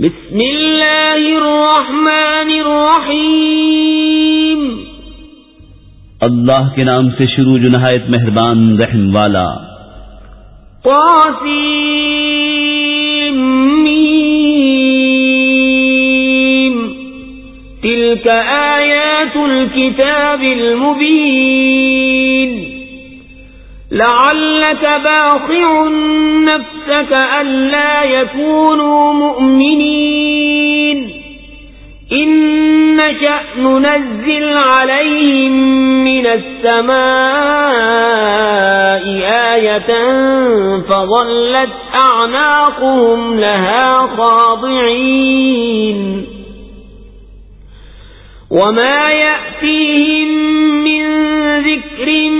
بسم اللہ الرحمن الرحیم۔ اللہ کے نام سے شروع جو نہایت مہربان رحم والا۔ قاسم تلك آيات الكتاب المبين لعلك باخع نفسك ألا يكونوا مؤمنين. إن نشأ ننزل عليهم من السماء آية فظلت أعناقهم لها خاضعين. وما يأتيهم من ذكر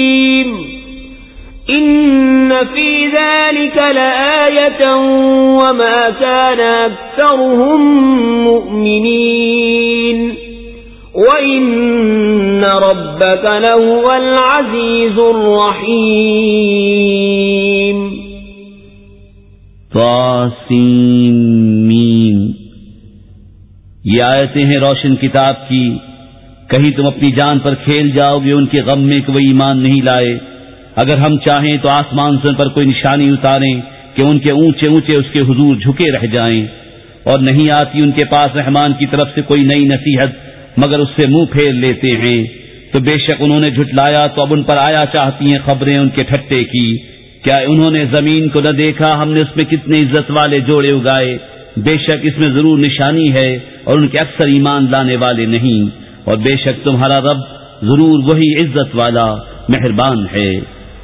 في ذلك لآية وما كان أكثرهم مؤمنين. وإن ربك لهو العزيز الرحيم. میم. یہ آیتیں ہیں روشن کتاب کی. کہیں تم اپنی جان پر کھیل جاؤ گے، ان کے غم میں کہ وہ ایمان نہیں لائے. اگر ہم چاہیں تو آسمان سے پر کوئی نشانی اتاریں کہ ان کے اونچے اونچے اس کے حضور جھکے رہ جائیں۔ اور نہیں آتی ان کے پاس رحمان کی طرف سے کوئی نئی نصیحت، مگر اس سے منہ پھیر لیتے ہیں۔ تو بے شک انہوں نے جھٹلایا، تو اب ان پر آیا چاہتی ہیں خبریں ان کے ٹھٹے کی۔ کیا انہوں نے زمین کو نہ دیکھا؟ ہم نے اس میں کتنے عزت والے جوڑے اگائے۔ بے شک اس میں ضرور نشانی ہے اور ان کے اکثر ایمان لانے والے نہیں۔ اور بے شک تمہارا رب ضرور وہی عزت والا، مہربان ہے۔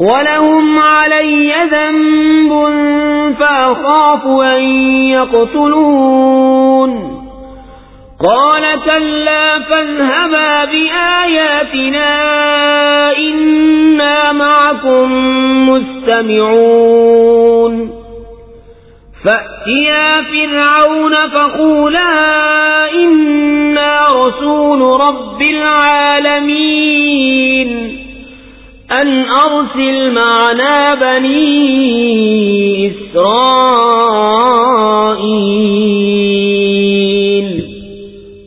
ولهم علي ذنب فأخاف أن يقتلون قال كلا فاذهبا بآياتنا إنا معكم مستمعون فأتيا فرعون فقولا إنا رسول رب العالمين ان ارسل معنا بنی اسرائیل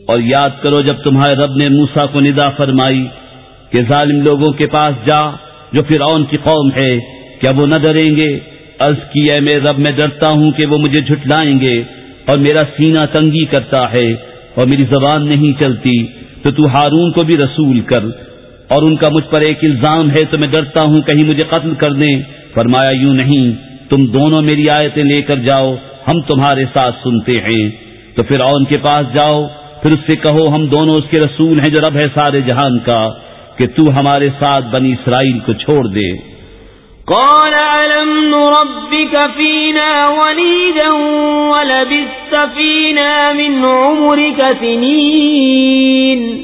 اور یاد کرو جب تمہارے رب نے موسا کو ندا فرمائی کہ ظالم لوگوں کے پاس جا جو فرعون کی قوم ہے، کیا وہ نہ ڈریں گے؟ عرض کی ہے میں رب، میں ڈرتا ہوں کہ وہ مجھے جھٹلائیں گے اور میرا سینہ تنگی کرتا ہے اور میری زبان نہیں چلتی، تو تو ہارون کو بھی رسول کر۔ اور ان کا مجھ پر ایک الزام ہے تو میں ڈرتا ہوں کہیں مجھے قتل کر دیں۔ فرمایا، یوں نہیں، تم دونوں میری آیتیں لے کر جاؤ، ہم تمہارے ساتھ سنتے ہیں۔ تو پھر اور ان کے پاس جاؤ، پھر اس سے کہو، ہم دونوں اس کے رسول ہیں جو رب ہے سارے جہان کا، کہ تو ہمارے ساتھ بنی اسرائیل کو چھوڑ دے۔ قال، ألم نربك فينا وليدا ولبست فينا من عمرك سنين؟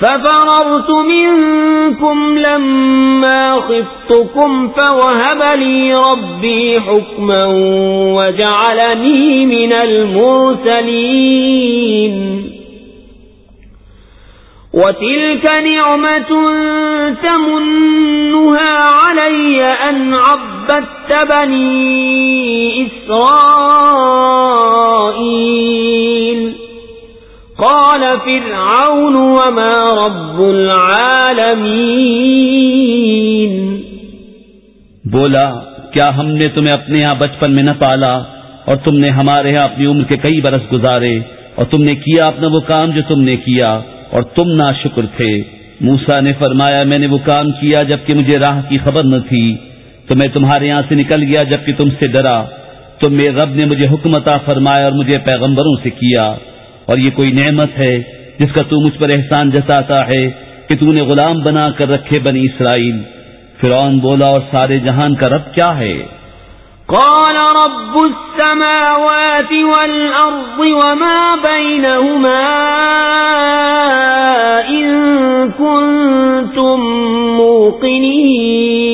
ففررت منكم لما خفتكم فوهب لي ربي حكما وجعلني من المرسلين وتلك نعمة تمنها علي أن عبدت بني إسرائيل قال فرعون وما رب العالمين. بولا، کیا ہم نے تمہیں اپنے ہاں بچپن میں نہ پالا اور تم نے ہمارے ہاں اپنی عمر کے کئی برس گزارے اور تم نے کیا اپنا وہ کام جو تم نے کیا اور تم نا شکر تھے؟ موسا نے فرمایا، میں نے وہ کام کیا جبکہ مجھے راہ کی خبر نہ تھی، تو میں تمہارے یہاں سے نکل گیا جبکہ تم سے ڈرا۔ تو میرے رب نے مجھے حکمتا فرمایا اور مجھے پیغمبروں سے کیا۔ اور یہ کوئی نعمت ہے جس کا تو مجھ پر احسان جتاتا ہے کہ تو نے غلام بنا کر رکھے بنی اسرائیل۔ فرعون بولا، اور سارے جہان کا رب کیا ہے؟ قال رب السماوات والأرض وما بينهما إن كنتم موقنين۔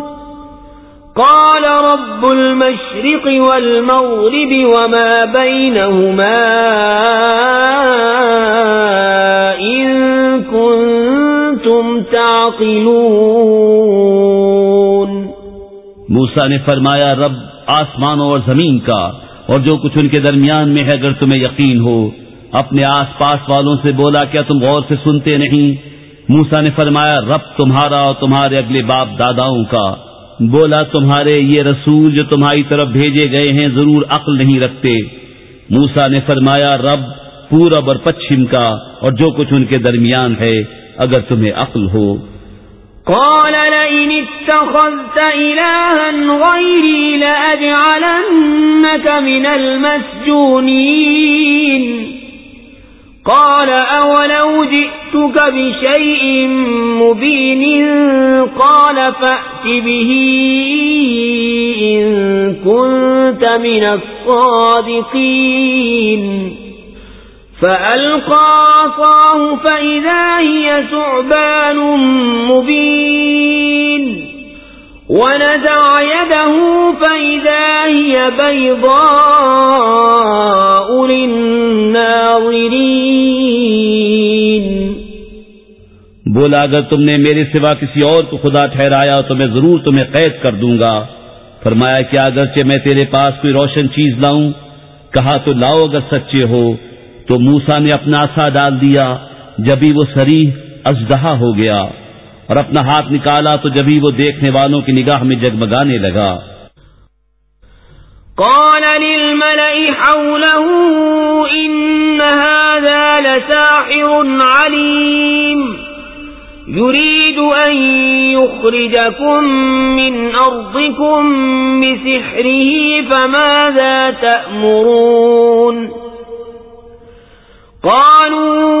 قال رب المشرق والمغرب وما بينهما إن كنتم تعقلون موسى نے فرمایا، رب آسمانوں اور زمین کا، اور جو کچھ ان کے درمیان میں ہے، اگر تمہیں یقین ہو۔ اپنے آس پاس والوں سے بولا، کیا تم غور سے سنتے نہیں؟ موسا نے فرمایا، رب تمہارا اور تمہارے اگلے باپ داداؤں کا۔ بولا تمہارے یہ رسول جو تمہاری طرف بھیجے گئے ہیں ضرور عقل نہیں رکھتے۔ موسا نے فرمایا، رب پورب اور پچھم کا اور جو کچھ ان کے درمیان ہے، اگر تمہیں عقل ہو۔ قال، لئن اتخذت إلها غيري لأجعلنك من المسجونين۔ قال أولو جئتك بشيء مبين قال فأت به إن كنت من الصادقين فألقى عصاه فإذا هي ثعبان مبين ونزع يده فإذا هي بيضاء للناظرين. بولا، اگر تم نے میرے سوا کسی اور کو خدا ٹھہرایا تو میں ضرور تمہیں قید کر دوں گا۔ فرمایا کیا اگرچہ میں تیرے پاس کوئی روشن چیز لاؤں، کہا تو لاؤ اگر سچے ہو۔ تو موسا نے اپنا آسا ڈال دیا، جبھی وہ سریح ازدہا ہو گیا۔ اور اپنا ہاتھ نکالا تو جبھی وہ دیکھنے والوں کی نگاہ میں جگمگانے لگا۔ قال للملئ حوله إن هذا لساحر عليم، يريد أن يخرجكم من أرضكم بسحره، فماذا تأمرون؟ قالوا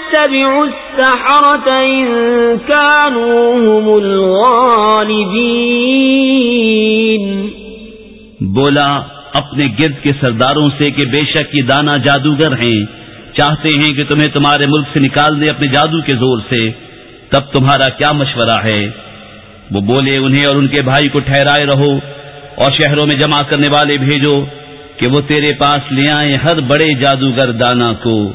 نتبع السحرة إن كانوا هم الغالبين. بولا، اپنے گرد کے سرداروں سے کہ بے شک یہ دانا جادوگر ہیں، چاہتے ہیں کہ تمہیں تمہارے ملک سے نکال دے اپنے جادو کے زور سے، تب تمہارا کیا مشورہ ہے؟ وہ بولے، انہیں اور ان کے بھائی کو ٹھہرائے رہو، اور شہروں میں جمع کرنے والے بھیجو کہ وہ تیرے پاس لے آئیں ہر بڑے جادوگر دانا کو۔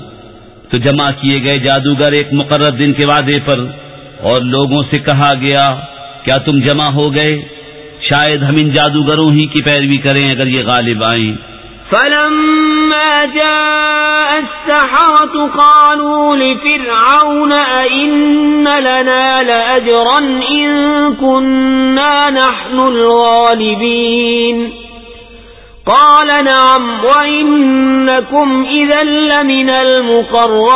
تو جمع کیے گئے جادوگر ایک مقرر دن کے وعدے پر اور لوگوں سے کہا گیا، کیا تم جمع ہو گئے؟ شاید ہم ان جادوگروں ہی کی پیروی کریں اگر یہ غالب آئیں۔ فلما جاء السحرة قالوا لفرعون أئن لنا لأجرا إن كنا نحن الغالبين قال نعم، وإنكم إذا لمن المقربين.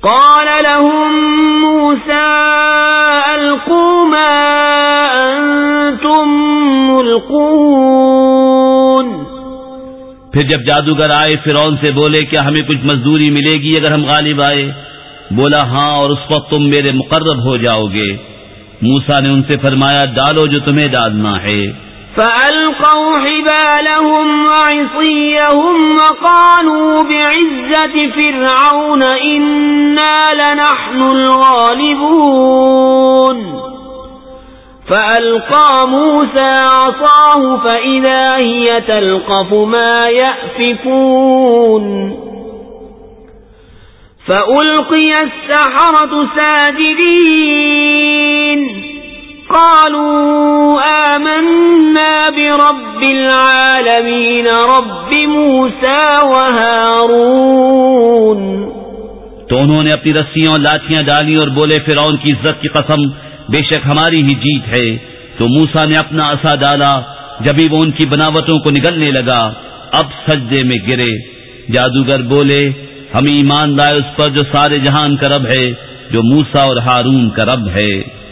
قال لهم موسى، ألقوا ما أنتم ملقون. پھر جب جادوگر آئے فرون سے بولے کیا ہمیں کچھ مزدوری ملے گی اگر ہم غالب آئے۔ بولا ہاں اور اس وقت تم میرے مقرب ہو جاؤ گے۔ موسا نے ان سے فرمایا، ڈالو جو تمہیں ڈالنا ہے۔ فألقوا حبالهم وعصيهم وقالوا بعزة فرعون إنا لنحن الغالبون. فألقى موسى عصاه فإذا هي تلقف ما يأفكون. فألقي السحرة ساجدين قالوا آمنا برب العالمين رب موسى وهارون تو انہوں نے اپنی رسیاں اور لاٹیاں ڈالی اور بولے، فرعون کی عزت کی قسم بے شک ہماری ہی جیت ہے۔ تو موسا نے اپنا اصا ڈالا۔ جبھی وہ ان کی بناوٹوں کو نگلنے لگا، اب سجدے میں گرے۔ جادوگر بولے ہم ایمان لائے اس پر جو سارے جہان کا رب ہے، جو موسا اور ہارون کا رب ہے۔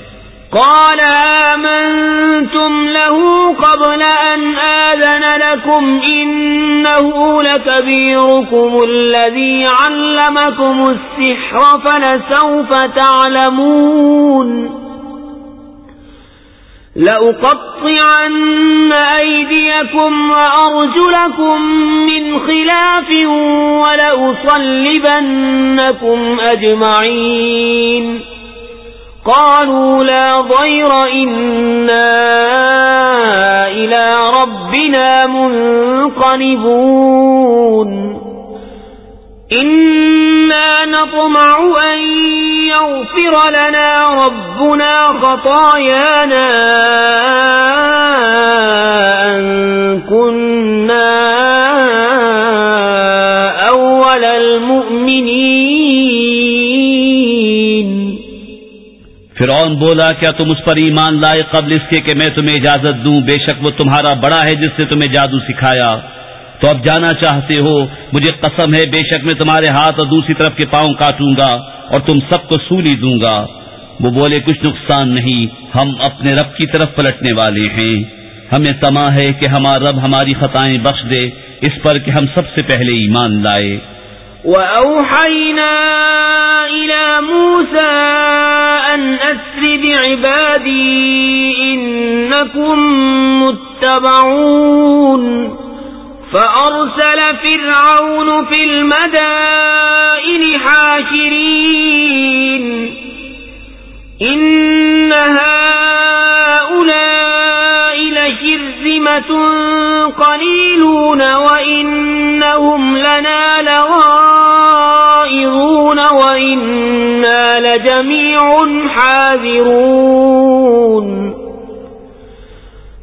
قال آمنتم له قبل أن آذن لكم إنه لكبيركم الذي علمكم السحر، فلسوف تعلمون. لأقطعن أيديكم وأرجلكم من خلاف ولأصلبنكم أجمعين قالوا لا ضير إنا إلى ربنا منقلبون إنا نطمع أن يغفر لنا ربنا خطايانا أن كنا أول المؤمنين. فرعون بولا، کیا تم اس پر ایمان لائے قبل اس کے کہ میں تمہیں اجازت دوں؟ بے شک وہ تمہارا بڑا ہے جس سے تمہیں جادو سکھایا۔ تو اب جانا چاہتے ہو، مجھے قسم ہے، بے شک میں تمہارے ہاتھ اور دوسری طرف کے پاؤں کاٹوں گا۔ اور تم سب کو سولی دوں گا۔ وہ بولے، کچھ نقصان نہیں، ہم اپنے رب کی طرف پلٹنے والے ہیں۔ ہمیں تما ہے کہ ہمارا رب ہماری خطائیں بخش دے، اس پر کہ ہم سب سے پہلے ایمان لائے۔ وَأَوْحَيْنَا إِلَى مُوسَىٰ أَنْ أَسْرِ بِعِبَادِي إِنَّكُمْ مُتَّبَعُونَ۔ فأرسل فرعون في المدائن حاشرين. إن هؤلاء لشرزمة قليلون وإنهم لنا لغائرون وإنا لجميع حاذرون.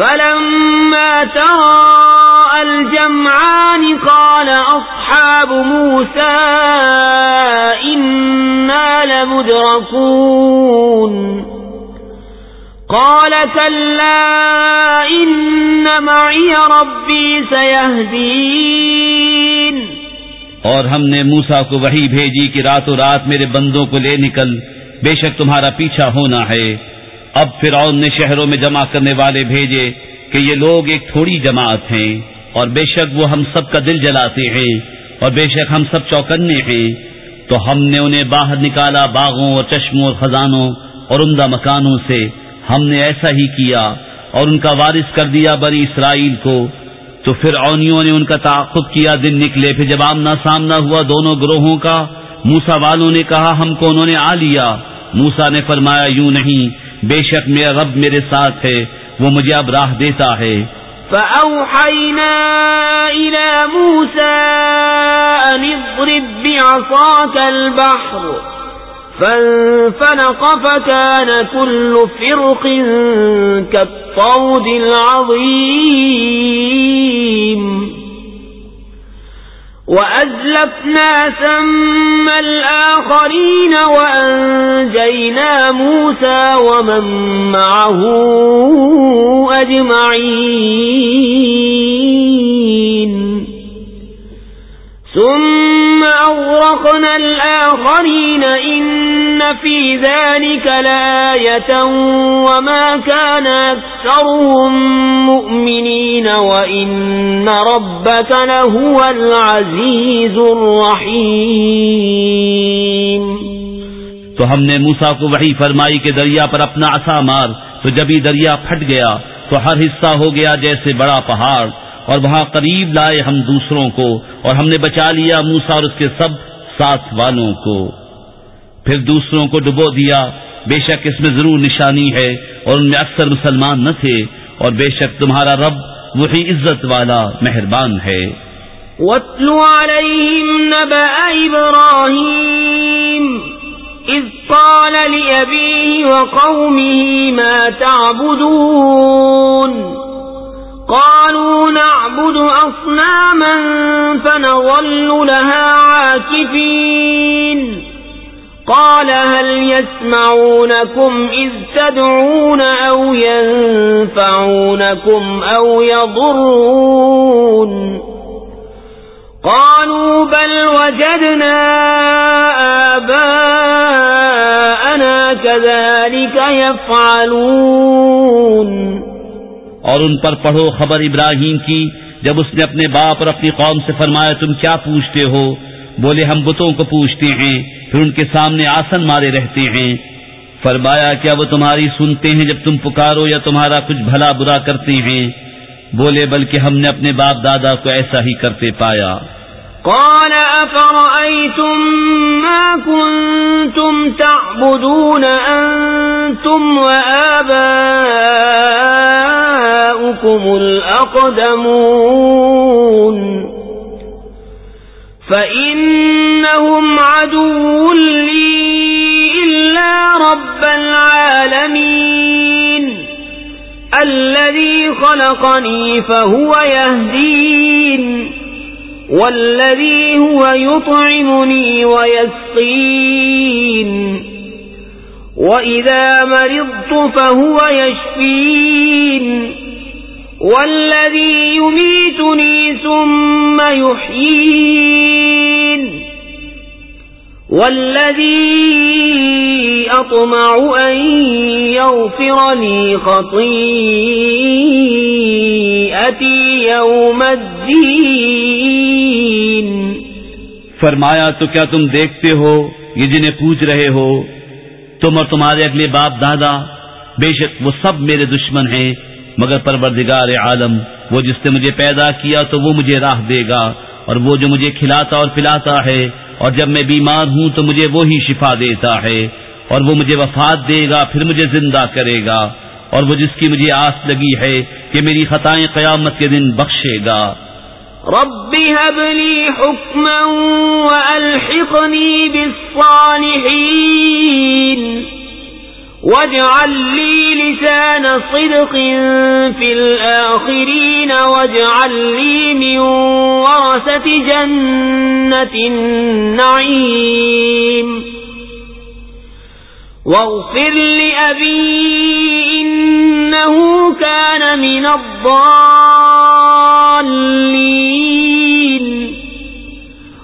فلما الجمعان قال أصحاب موسى إنا لمدركون. قال كلا إن معي ربي سيهدين. اور ہم نے موسا کو وہی بھیجی کہ راتوں رات میرے بندوں کو لے نکل، بے شک تمہارا پیچھا ہونا ہے۔ اب فرعون نے شہروں میں جمع کرنے والے بھیجے کہ یہ لوگ ایک تھوڑی جماعت ہیں اور بے شک وہ ہم سب کا دل جلاتے ہیں اور بے شک ہم سب چوکنے ہیں۔ تو ہم نے انہیں باہر نکالا باغوں اور چشموں اور خزانوں اور عمدہ مکانوں سے۔ ہم نے ایسا ہی کیا اور ان کا وارث کر دیا بنی اسرائیل کو۔ تو پھر اونیوں نے ان کا تعاقب کیا، دن نکلے، پھر جب آمنا سامنا ہوا دونوں گروہوں کا موسا والوں نے کہا، ہم کو انہوں نے آ لیا۔ موسا نے فرمایا، یوں نہیں بے شک میرا رب میرے ساتھ ہے، وہ مجھے اب راہ دیتا ہے۔ فأوحينا إلى موسى أن اضرب بعصاك البحر فانفلق فكان كل فرق كالطود العظيم وَأَزْلَفْنَا ثَمَّ الْآخَرِينَ وَأَنْجَيْنَا مُوسَى وَمَنْ مَعَهُ أَجْمَعِينَ. ثُمَّ أَغْرَقْنَا الْآخَرِينَ إِنَّ في ذلك لآية وما كان أكثرهم مؤمنين وإن ربك لهو العزيز الرحيم تو ہم نے موسا کو وہی فرمائی کہ دریا پر اپنا عصا مار، تو جب ہی دریا پھٹ گیا، تو ہر حصہ ہو گیا جیسے بڑا پہاڑ، اور وہاں قریب لائے ہم دوسروں کو، اور ہم نے بچا لیا موسا اور اس کے سب ساتھ والوں کو۔ پھر دوسروں کو ڈبو دیا۔ بے شک اس میں ضرور نشانی ہے اور ان میں اکثر مسلمان نہ تھے اور بے شک تمہارا رب وہی عزت والا مہربان ہے۔ وَاتْلُ عَلَيْهِمْ نَبَأَ إِبْرَاهِيمِ إِذْ قَالَ لِأَبِيهِ وَقَوْمِهِ مَا تَعْبُدُونَ قالوا نعبد أصناما فنظل لها عاكفين قال هل يسمعونكم إذ تدعون أو ينفعونكم أو يضرون قالوا بل وجدنا آباءنا كذلك يفعلون اور ان پر پڑھو خبر ابراہیم کی، جب اس نے اپنے باپ اور اپنی قوم سے فرمایا تم کیا پوچھتے ہو؟ بولے ہم بتوں کو پوچھتے ہیں۔ پھر ان کے سامنے آسن مارے رہتے ہیں۔ فرمایا، کیا وہ تمہاری سنتے ہیں جب تم پکارو یا تمہارا کچھ بھلا برا کرتے ہیں؟ بولے، بلکہ ہم نے اپنے باپ دادا کو ایسا ہی کرتے پایا۔ قال أفرأيتم ما كنتم تعبدون أنتم وآباؤكم الأقدمون؟ فإنهم عدو لي إلا رب العالمين الذي خلقني فهو يهدين والذي هو يطعمني ويسقين وإذا مرضت فهو يشفين والذي يميتني ثم يحيين والذي أطمع أن يغفر لي خطيئتي يوم الدين فرمایا، تو کیا تم دیکھتے ہو یہ جنہیں پوچھ رہے ہو؟ تم اور تمہارے اگلے باپ دادا، بے شک وہ سب میرے دشمن ہیں، مگر پروردگار عالم، وہ جس نے مجھے پیدا کیا تو وہ مجھے راہ دے گا، اور وہ جو مجھے کھلاتا اور پلاتا ہے اور جب میں بیمار ہوں تو مجھے وہی شفا دیتا ہے اور وہ مجھے وفات دے گا، پھر مجھے زندہ کرے گا اور وہ جس کی مجھے آس لگی ہے کہ میری خطائیں قیامت کے دن بخشے گا۔ رب هب لي حكما وألحقني بالصالحين واجعل لي لسان صدق في الآخرين واجعل لي من ورثة جنة النعيم. واغفر لأبي إنه كان من الضالين.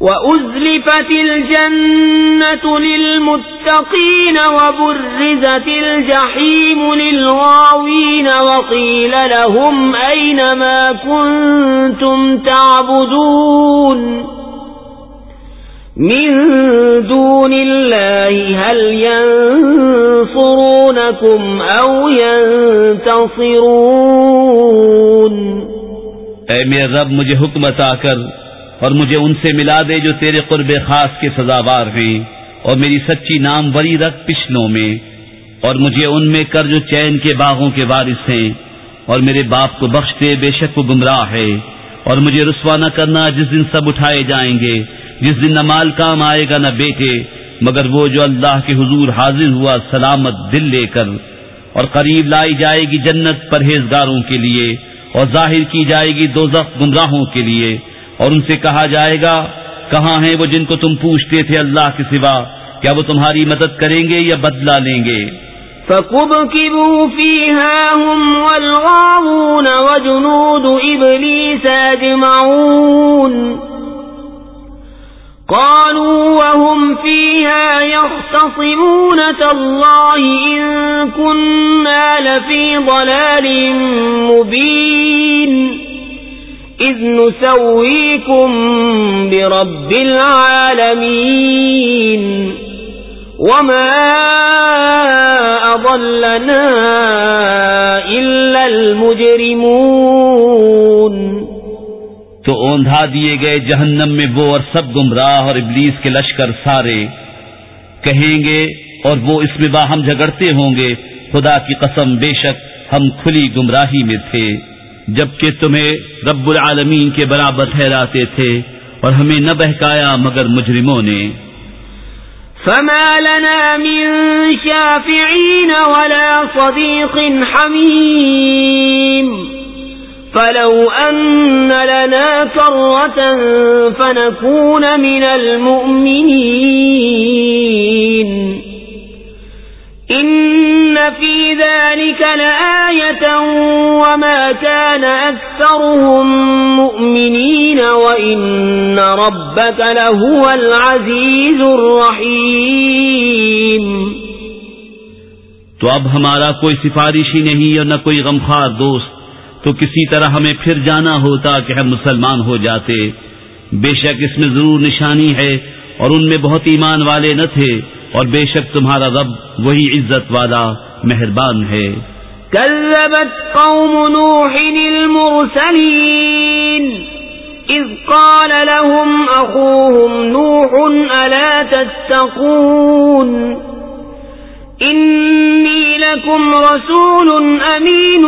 وأزلفت الجنة للمتقين وبرزت الجحيم للغاوين وقيل لهم أين ما كنتم تعبدون من دون الله هل ينصرونكم أو ينتصرون اے میرے رب، مجھے حکم عطا کر اور مجھے ان سے ملا دے جو تیرے قرب خاص کے سزاوار ہیں اور میری سچی نام وری رکھ پچھلوں میں اور مجھے ان میں کر جو چین کے باغوں کے وارث ہیں اور میرے باپ کو بخش دے بے شک وہ گمراہ ہے اور مجھے رسوا نہ کرنا جس دن سب اٹھائے جائیں گے، جس دن نہ مال کام آئے گا نہ بیٹے، مگر وہ جو اللہ کے حضور حاضر ہوا سلامت دل لے کر اور قریب لائی جائے گی جنت پرہیزگاروں کے لیے اور ظاہر کی جائے گی دو گمراہوں کے لیے۔ اور ان سے کہا جائے گا، کہاں ہیں وہ جن کو تم پوچھتے تھے اللہ کے سوا؟ کیا وہ تمہاری مدد کریں گے یا بدلا لیں گے؟ فَكُبْكِبُوا فِيهَا هُمْ وَالْغَاوُونَ وَجُنُودُ إِبْلِيسَ أَجْمَعُونَ قالوا وهم فيها يختصمون تالله إن كنا لفي ضلال مبين إذ نسويكم برب العالمين وما أضلنا إلا المجرمون تو اوندھا دیے گئے جہنم میں وہ اور سب گمراہ اور ابلیس کے لشکر سارے کہیں گے اور وہ اس میں باہم جھگڑتے ہوں گے، خدا کی قسم بے شک ہم کھلی گمراہی میں تھے۔ جبکہ تمہیں رب العالمین کے برابر ٹھہراتے تھے اور ہمیں نہ بہکایا مگر مجرموں نے۔ فما لنا من شافعين ولا صديق حميم فلو أن لنا كرة فنكون من المؤمنين في ذلك لآية وما كان أكثرهم مؤمنين وإن ربك لهو العزيز الرحيم تو اب ہمارا کوئی سفارشی نہیں اور نہ کوئی غمخوار دوست تو کسی طرح ہمیں پھر جانا ہوتا کہ ہم مسلمان ہو جاتے۔ بے شک اس میں ضرور نشانی ہے اور ان میں بہت ایمان والے نہ تھے۔ اور بے شک تمہارا رب وہی عزت والا مہربان ہے۔ كذبت قوم نوح المرسلين، إذ قال لهم أخوهم نوح، ألا تتقون؟ إني لكم رسول أمين،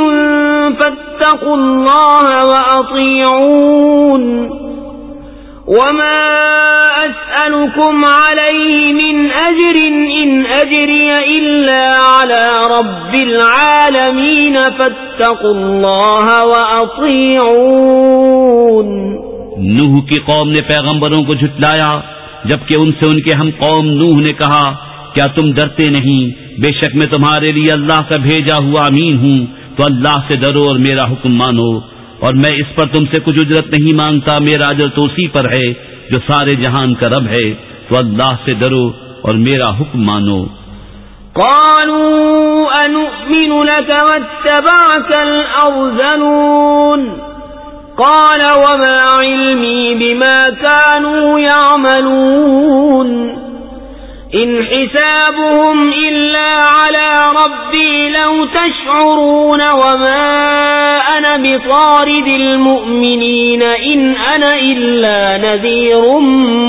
فاتقوا الله وأطيعون۔ وما أسألكم عليه من أجر إن أجري إلا على رب العالمين فاتقوا الله وأطيعون نوح کی قوم نے پیغمبروں کو جھٹلایا، جبکہ ان سے ان کے ہم قوم نوح نے کہا، کیا تم ڈرتے نہیں؟ بے شک میں تمہارے لیے اللہ کا بھیجا ہوا امین ہوں، تو اللہ سے ڈرو اور میرا حکم مانو۔ اور میں اس پر تم سے کچھ اجرت نہیں مانگتا، میرا اجر تو اسی پر ہے جو سارے جہان کا رب ہے، تو اللہ سے ڈرو اور میرا حکم مانو۔ قالوا أنؤمن لك واتبعك الأرذلون؟ قال، وما علمي بما كانوا يعملون؟ إن حسابهم إلا على ربي لو تشعرون وما أنا بطارد المؤمنين إن أنا إلا نذير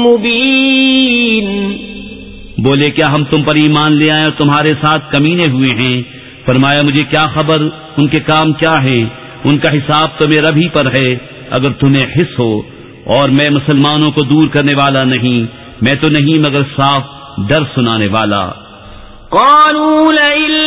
مبين. بولے کیا ہم تم پر ایمان لے آئے اور تمہارے ساتھ کمینے ہوئے ہیں؟ فرمایا مجھے کیا خبر؟ ان کے کام کیا ہے ان کا حساب تو میرا بھی پر ہے اگر تمہیں حص ہو اور میں مسلمانوں کو دور کرنے والا نہیں میں تو نہیں مگر صاف ڈر سنانے والا۔ قالوا لئن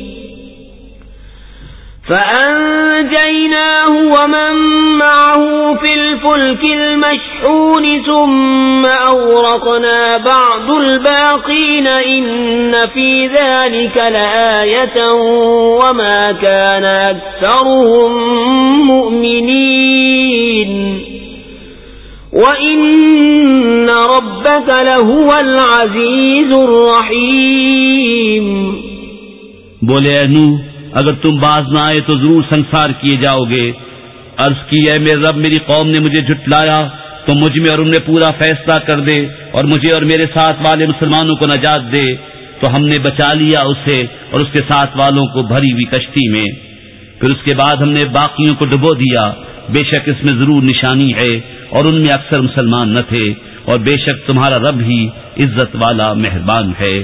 فأنجيناه ومن معه في الفلك المشحون ثم أورقنا بعض الباقين إن في ذلك لآية وما كان أكثرهم مؤمنين وإن ربك لهو العزيز الرحيم بولے نوح اگر تم باز نہ آئے تو ضرور سنسار کیے جاؤ گے۔ عرض کی ہے میرے رب، میری قوم نے مجھے جھٹلایا، تو مجھ میں اور ان میں پورا فیصلہ کر دے اور مجھے اور میرے ساتھ والے مسلمانوں کو نجات دے۔ تو ہم نے بچا لیا اسے اور اس کے ساتھ والوں کو بھری ہوئی کشتی میں۔ پھر اس کے بعد ہم نے باقیوں کو ڈبو دیا۔ بے شک اس میں ضرور نشانی ہے اور ان میں اکثر مسلمان نہ تھے۔ اور بے شک تمہارا رب ہی عزت والا مہربان ہے۔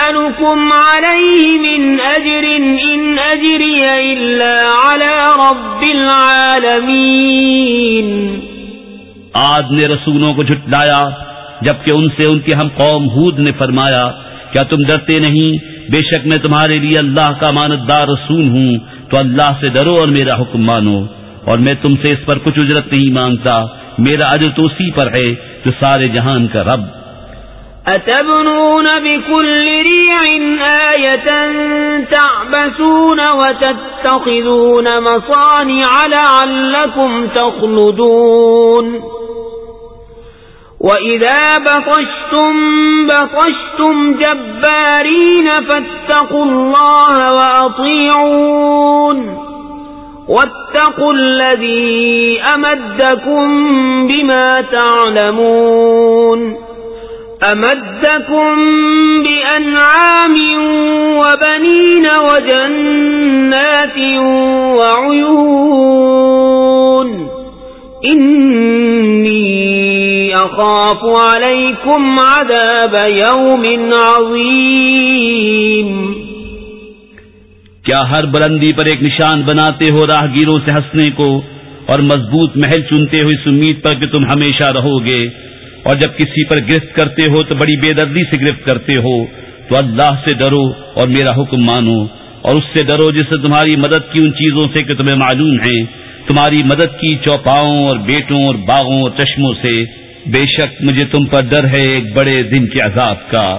أسألكم عليه من أجر إن أجري إلا على رب العالمين آد نے رسولوں کو جھٹلایا، جبکہ ان سے ان کے ہم قوم ہود نے فرمایا، کیا تم ڈرتے نہیں؟ بے شک میں تمہارے لیے اللہ کا ماندار رسول ہوں، تو اللہ سے ڈرو اور میرا حکم مانو۔ اور میں تم سے اس پر کچھ اجرت نہیں مانگتا، میرا اجر تو اسی پر ہے، جو سارے جہان کا رب۔ أتبنون بكل ريع آية تعبسون وتتخذون مصانع لعلكم تخلدون وإذا بطشتم بطشتم جبارين فاتقوا الله وأطيعون واتقوا الذي أمدكم بما تعلمون أمدكم بأنعام وبنين وجنات وعيون إني أخاف عليكم عذاب يوم عظيم کیا ہر بلندی پر ایک نشان بناتے ہو راہگیروں سے ہنسنے کو اور مضبوط محل چنتے ہوئے اس امید پر کہ تم ہمیشہ رہو گے؟ اور جب کسی پر گرفت کرتے ہو تو بڑی بے دردی سے گرفت کرتے ہو، تو اللہ سے ڈرو اور میرا حکم مانو۔ اور اس سے ڈرو جس سے تمہاری مدد کی ان چیزوں سے کہ تمہیں معلوم ہے تمہاری مدد کی چوپاؤں اور بیٹوں اور باغوں اور چشموں سے۔ بے شک مجھے تم پر ڈر ہے ایک بڑے دن کے عذاب کا۔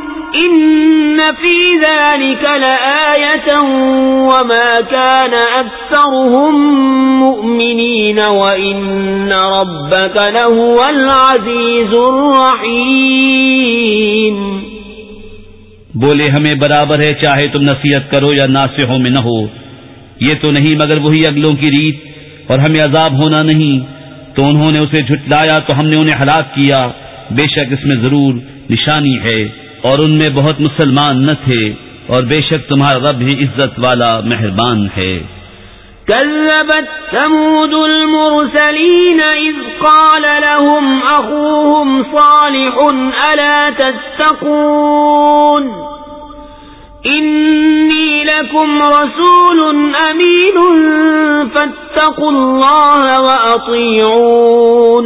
إن في ذلك لآية وما كان أكثرهم مؤمنين وإن ربك لهو العزيز الرحيم بولے، ہمیں برابر ہے چاہے تم نصیحت کرو یا ناسحوں میں نہ ہو۔ یہ تو نہیں، مگر وہی اگلوں کی ریت، اور ہمیں عذاب ہونا نہیں۔ تو انہوں نے اسے جھٹلایا، تو ہم نے انہیں ہلاک کیا۔ بے شک اس میں ضرور نشانی ہے۔ اور ان میں بہت مسلمان نہ تھے، اور بے شک تمہارا رب ہی عزت والا مہربان ہے۔ كذبت ثمود المرسلين إذ قال لهم أخوهم صالح ألا تتقون؟ إني لكم رسول أمين فاتقوا الله وأطيعون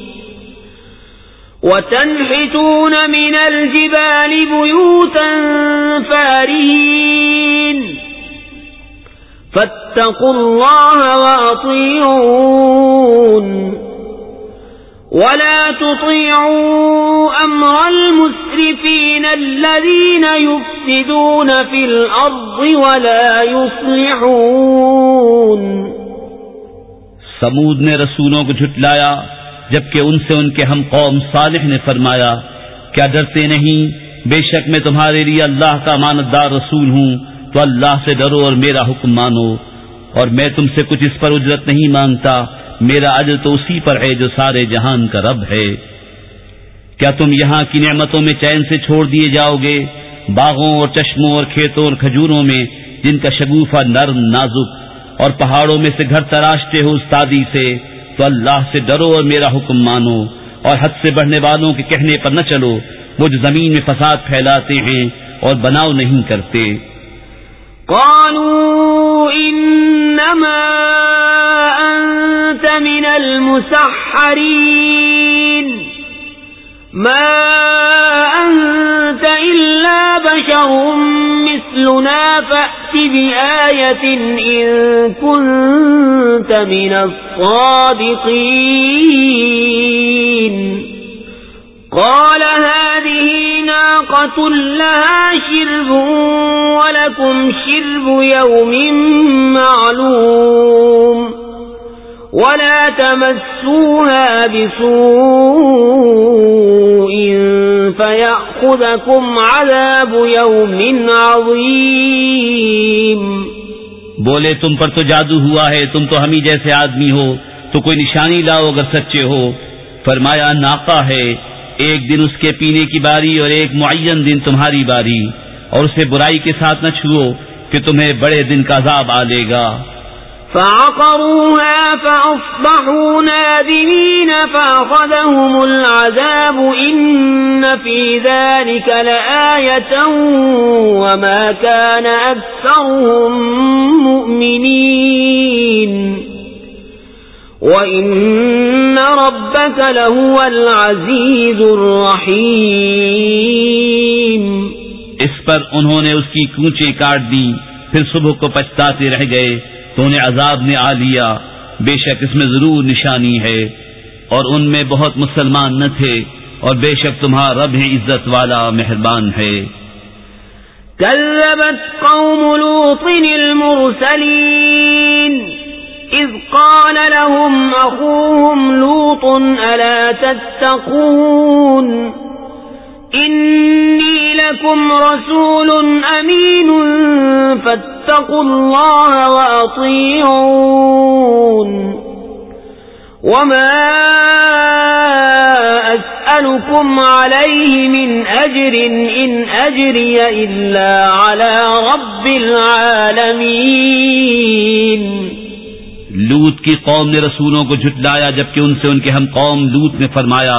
وتنحتون من الجبال بيوتا فارهين. فاتقوا الله وأطيعون. ولا تطيعوا أمر المسرفين الذين يفسدون في الأرض ولا يصلحون. سمود نے رسولوں کو جھٹلایا جبکہ ان سے ان کے ہم قوم صالح نے فرمایا، کیا ڈرتے نہیں؟ بے شک میں تمہارے لیے اللہ کا ماندار رسول ہوں، تو اللہ سے ڈرو اور میرا حکم مانو۔ اور میں تم سے کچھ اس پر اجرت نہیں مانگتا، میرا اجر تو اسی پر ہے جو سارے جہان کا رب ہے۔ کیا تم یہاں کی نعمتوں میں چین سے چھوڑ دیے جاؤ گے؟ باغوں اور چشموں اور کھیتوں اور کھجوروں میں، جن کا شگوفہ نرم، نازک اور پہاڑوں میں سے گھر تراشتے ہو استادی سے۔ تو اللہ سے ڈرو اور میرا حکم مانو اور حد سے بڑھنے والوں کے کہنے پر نہ چلو، وہ جو زمین میں فساد پھیلاتے ہیں اور بناؤ نہیں کرتے۔ قالوا انما انت من المسحرين. ما انت الا بشر مثلنا فأت بآية ان كنت من الصادقين. قال هذه ناقة لها شرب ولكم شرب يوم معلوم. ولا تمسوها بسوء فيأخذكم عذاب يوم عظيم بولے، تم پر تو جادو ہوا ہے، تم تو ہم ہی جیسے آدمی ہو، تو کوئی نشانی لاؤ اگر سچے ہو۔ فرمایا ناقا ہے، ایک دن اس کے پینے کی باری اور ایک معین دن تمہاری باری، اور اسے برائی کے ساتھ نہ چھو کہ تمہیں بڑے دن کا عذاب آ لے گا۔ فعقروها فأصبحوا نادمين فأخذهم العذاب إن في ذلك لآية وما كان أكثرهم مؤمنين وَإِنَّ رَبَّكَ لَهُوَ الْعَزِيزُ الرَّحِيمُ اس پر انہوں نے اس کی کونچے کاٹ دی پھر صبح کو پچھتاتے رہ گئے۔ تو انہیں عذاب نے آ لیا۔ بے شک اس میں ضرور نشانی ہے اور ان میں بہت مسلمان نہ تھے اور بے شک تمہارا رب ہی عزت والا مہربان ہے۔ كذبت قوم لوط المرسلين إذ قال لهم أخوهم لوط ألا تتقون؟ إني لكم رسول أمين فاتقوا الله وأطيعون وما أسألكم عليه من أجر إن أجري إلا على رب العالمين لوت کی قوم نے رسولوں کو جھٹلایا جبکہ ان سے ان کے ہم قوم لوت نے فرمایا،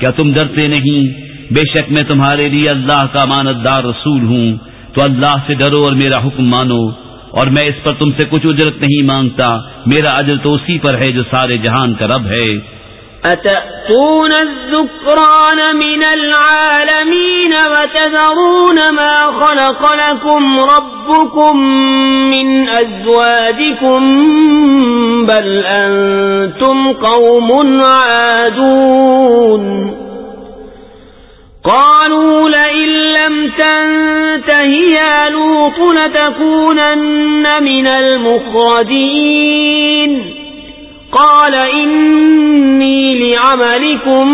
کیا تم ڈرتے نہیں؟ بے شک میں تمہارے لیے اللہ کا مانت دار رسول ہوں، تو اللہ سے ڈرو اور میرا حکم مانو۔ اور میں اس پر تم سے کچھ اجرت نہیں مانگتا، میرا اجر تو اسی پر ہے جو سارے جہان کا رب ہے۔ أتأتون الذكران من العالمين وتذرون ما خلق لكم ربكم من أزواجكم بل أنتم قوم عادون۔ لوط لتكونن من المخرجين. قال إني لعملكم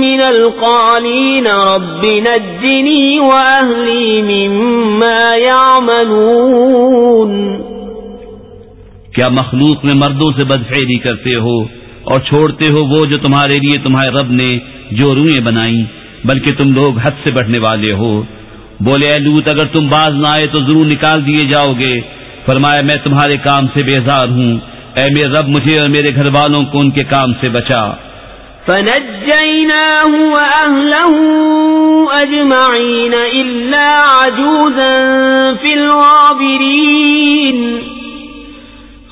من القالين، رب نجني وأهلي مما يعملون. کیا مخلوق میں مردوں سے بدفعلی کرتے ہو اور چھوڑتے ہو وہ جو تمہارے لیے تمہارے رب نے جو روئیں بنائی بلکہ تم لوگ حد سے بڑھنے والے ہو؟ بولے، اے لوت اگر تم باز نہ آئے تو ضرور نکال دیے جاؤ گے. فرمایا، میں تمہارے کام سے بیزار ہوں۔ اے میرے رب، مجھے اور میرے گھر والوں کو ان کے کام سے بچا۔ فنجيناه وأهله أجمعين إلا عجوزا في الغابرين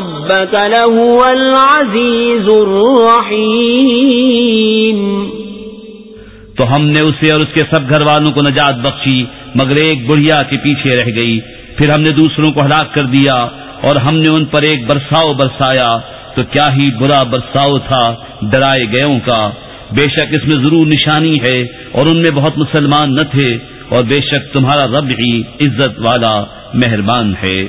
ربك لهو العزيز الرحيم. تو ہم نے اسے اور اس کے سب گھر والوں کو نجات بخشی، مگر ایک بڑھیا کے پیچھے رہ گئی۔ پھر ہم نے دوسروں کو ہلاک کر دیا اور ہم نے ان پر ایک برساؤ برسایا۔ تو کیا ہی برا برساؤ تھا ڈرائے گیوں کا۔ بے شک اس میں ضرور نشانی ہے اور ان میں بہت مسلمان نہ تھے اور بے شک تمہارا رب ہی عزت والا مہربان ہے۔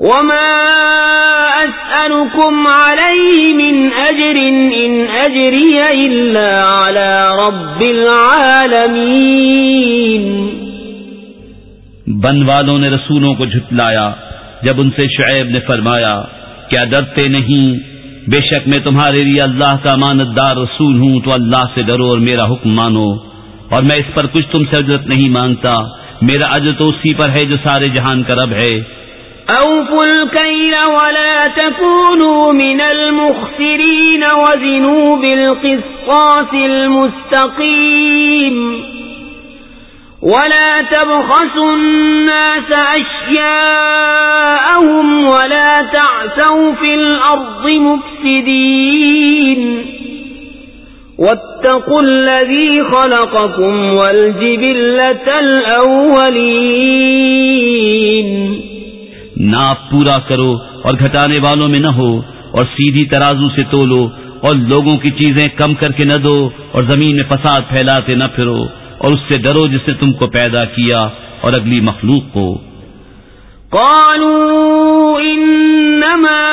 وما أسألكم عليه من أجر إن أجري إلا على رب العالمين بن والوں نے رسولوں کو جھٹلایا، جب ان سے شعیب نے فرمایا کیا ڈرتے نہیں، بے شک میں تمہارے لیے اللہ کا مانت دار رسول ہوں، تو اللہ سے ڈرو اور میرا حکم مانو۔ اور میں اس پر کچھ تم سے اجرت نہیں مانگتا، میرا اجر تو اسی پر ہے جو سارے جہان کا رب ہے۔ اوفوا الكيل ولا تكونوا من المخسرين وزنوا بالقصاص المستقيم ولا تبخسوا الناس أشياءهم ولا تعسوا في الأرض مفسدين واتقوا الذي خلقكم والجبلة الأولين ناپ پورا کرو اور گھٹانے والوں میں نہ ہو اور سیدھی ترازو سے تولو اور لوگوں کی چیزیں کم کر کے نہ دو اور زمین میں فساد پھیلاتے نہ پھرو اور اس سے ڈرو جس نے تم کو پیدا کیا اور اگلی مخلوق کو۔ قالوا انما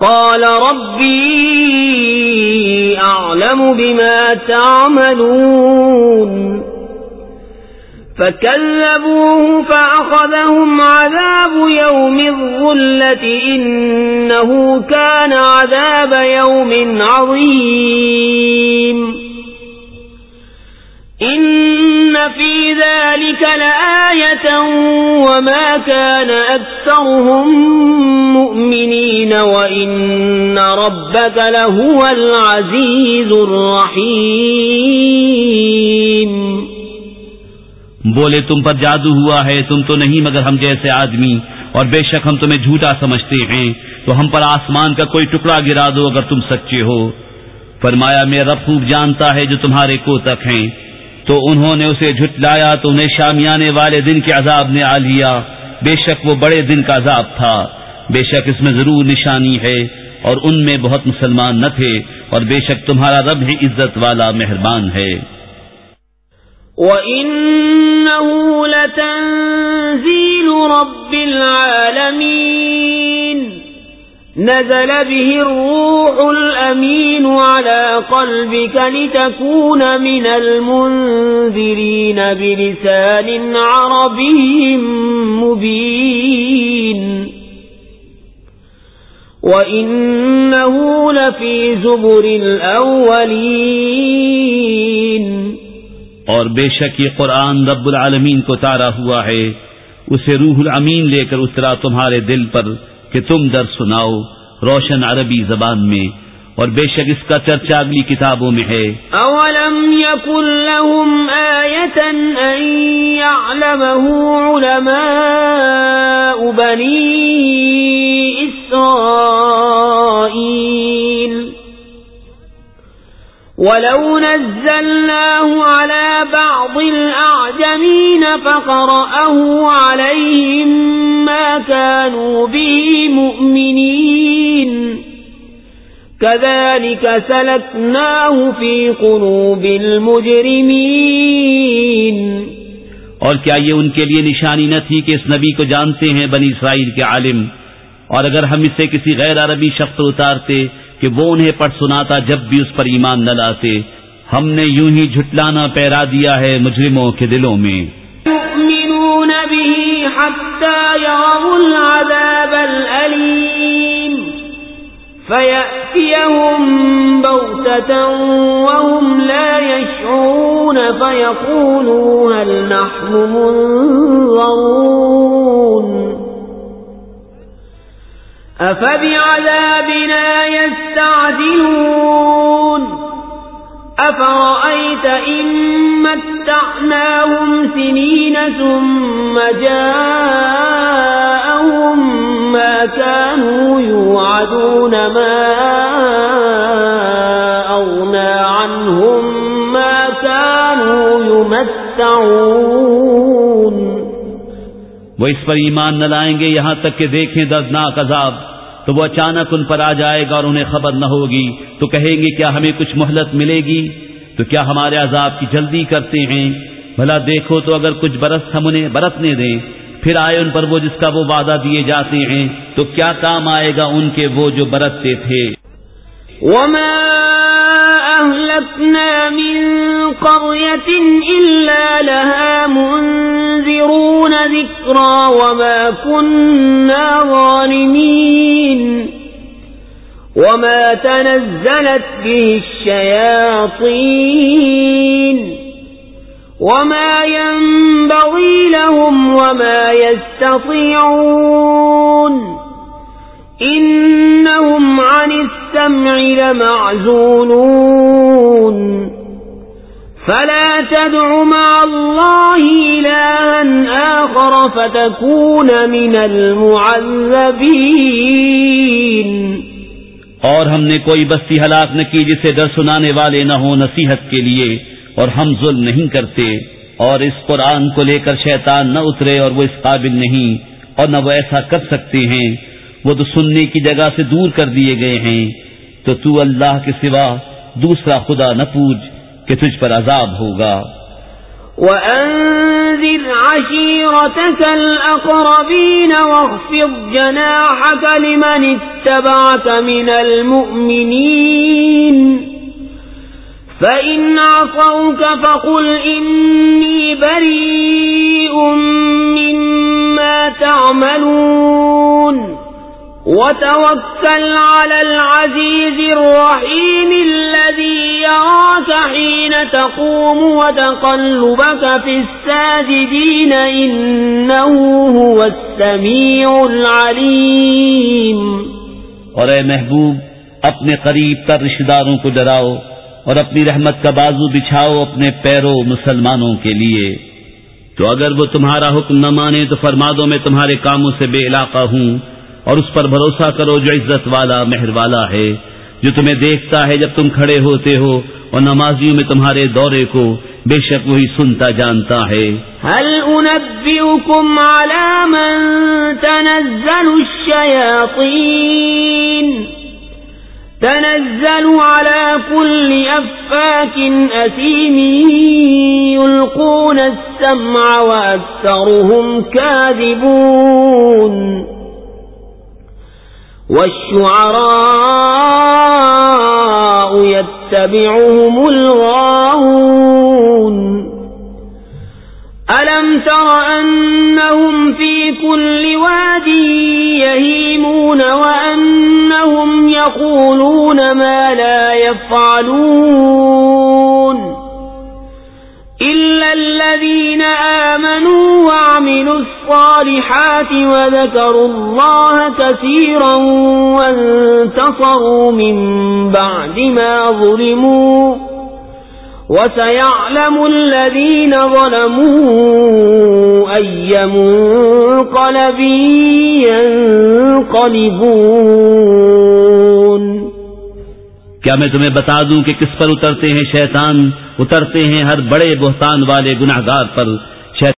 قال ربي أعلم بما تعملون. فكلبوه فأخذهم عذاب يوم الظلة، إنه كان عذاب يوم عظيم. في ذلك لآية وما كان أكثرهم مؤمنين وإن ربك لهو العزيز الرحيم بولے تم پر جادو ہوا ہے، تم تو نہیں مگر ہم جیسے آدمی، اور بے شک ہم تمہیں جھوٹا سمجھتے ہیں، تو ہم پر آسمان کا کوئی ٹکڑا گرا دو اگر تم سچے ہو۔ فرمایا میں رب خوب جانتا ہے جو تمہارے کو تک ہیں۔ تو انہوں نے اسے جھٹلایا، تو انہیں شامیانے والے دن کے عذاب نے آ لیا۔ بے شک وہ بڑے دن کا عذاب تھا۔ بے شک اس میں ضرور نشانی ہے اور ان میں بہت مسلمان نہ تھے اور بے شک تمہارا رب ہی عزت والا مہربان ہے۔ وَإِنَّهُ لَتَنزِيلُ رَبِّ الْعَالَمِينَ نزل به الروح الأمين على قلبك لتكون من المنذرين بلسان عربي مبين. وإنه لفي زبر الأولين. اور بے شک یہ قرآن رب العالمین کو تارا ہوا ہے، اسے روح الامین لے کر اترا تمہارے دل پر کہ تم در سناؤ روشن عربی زبان میں اور بے شک اس کا چرچا اگلی کتابوں میں ہے۔ اولم يكن لهم آية ان يعلمه علماء بني اسرائيل ولو نزلناه على بعض الأعجمين فقرأه عليهم كانوا به مؤمنين. كذلك سلكناه في قلوب المجرمين. اور کیا یہ ان کے لیے نشانی نہ تھی کہ اس نبی کو جانتے ہیں بنی اسرائیل کے عالم؟ اور اگر ہم اسے کسی غیر عربی شخص اتارتے کہ وہ انہیں پڑھ سناتا جب بھی اس پر ایمان نہ لاتے ہم نے یوں ہی جھٹلانا پیرا دیا ہے مجرموں کے دلوں میں۔ حتى يروا العذاب الأليم فيأتيهم بغتة وهم لا يشعرون فيقولوا هل نحن منظرون أفبعذابنا يستعدلون أفرأيت إن متعناهم سنين ثم جاءهم ما كانوا يوعدون ما أغنى عنهم ما كانوا يمتعون وہ اس پر ایمان نہ لائیں گے یہاں تک کہ دیکھیں دردناک عذاب۔ تو وہ اچانک ان پر آ جائے گا اور انہیں خبر نہ ہوگی۔ تو کہیں گے، کیا ہمیں کچھ مہلت ملے گی؟ تو کیا ہمارے عذاب کی جلدی کرتے ہیں؟ بھلا دیکھو تو اگر کچھ برس ہم انہیں برتنے دیں، پھر آئے ان پر وہ جس کا وہ وعدہ دیے جاتے ہیں، تو کیا کام آئے گا ان کے وہ جو برتتے تھے؟ وما أهلكنا من قرية إلا لها منذرون ذكرى وما كنا ظالمين وما تنزلت به الشياطين وما ينبغي لهم وما يستطيعون إنهم عن السمع لمعزولون. فلا تدع مع الله إلها آخر فتكون من المعذبين. اور ہم نے کوئی بستی ہلاک نہ کی جسے ڈر سنانے والے نہ ہوں نصیحت کے لیے، اور ہم ظلم نہیں کرتے، اور اس قرآن کو لے کر شیطان نہ اترے اور وہ اس قابل نہیں، اور نہ وہ ایسا کر سکتے ہیں۔ وہ تو سننے کی جگہ سے دور کر دیے گئے ہیں۔ تو تو اللہ کے سوا دوسرا خدا نہ پوج کہ تجھ پر عذاب ہوگا۔ وأنذر عشيرتك الأقربين واخفض جناحك لمن اتبعك من المؤمنين۔ فإن عصوك فقل إني بريء مما تعملون۔ وتوكل على العزيز الرحيم الذي يراك حين تقوم وتقلبك في الساجدين إنه هو السميع العليم اور اے محبوب، اپنے قریب تر رشتے داروں کو ڈراؤ اور اپنی رحمت کا بازو بچھاؤ اپنے پیروں مسلمانوں کے لیے۔ تو اگر وہ تمہارا حکم نہ مانے تو فرما دو میں تمہارے کاموں سے بے علاقہ ہوں۔ اور اس پر بھروسہ کرو جو عزت والا، مہر والا ہے، جو تمہیں دیکھتا ہے جب تم کھڑے ہوتے ہو اور نمازیوں میں تمہارے دورے کو بے شک وہی سنتا، جانتا ہے۔ هل أنبئكم على من تنزل الشياطين؟ تنزل على كل أفاك أثيم يلقون السمع وأكثرهم كاذبون والشعراء يتبعهم الغاوون. ألم تر أنهم في كل واد يهيمون وأنهم يقولون ما لا يفعلون إلا الذين آمنوا وعملوا الصالحات وذكروا الله كثيرا وانتصروا من بعد ما ظلموا وسيعلم الذين ظلموا أي منقلب ينقلبون کیا میں تمہیں بتا دوں کہ کس پر اترتے ہیں شیطان؟ اترتے ہیں ہر بڑے بہتان والے گناہ گار پر۔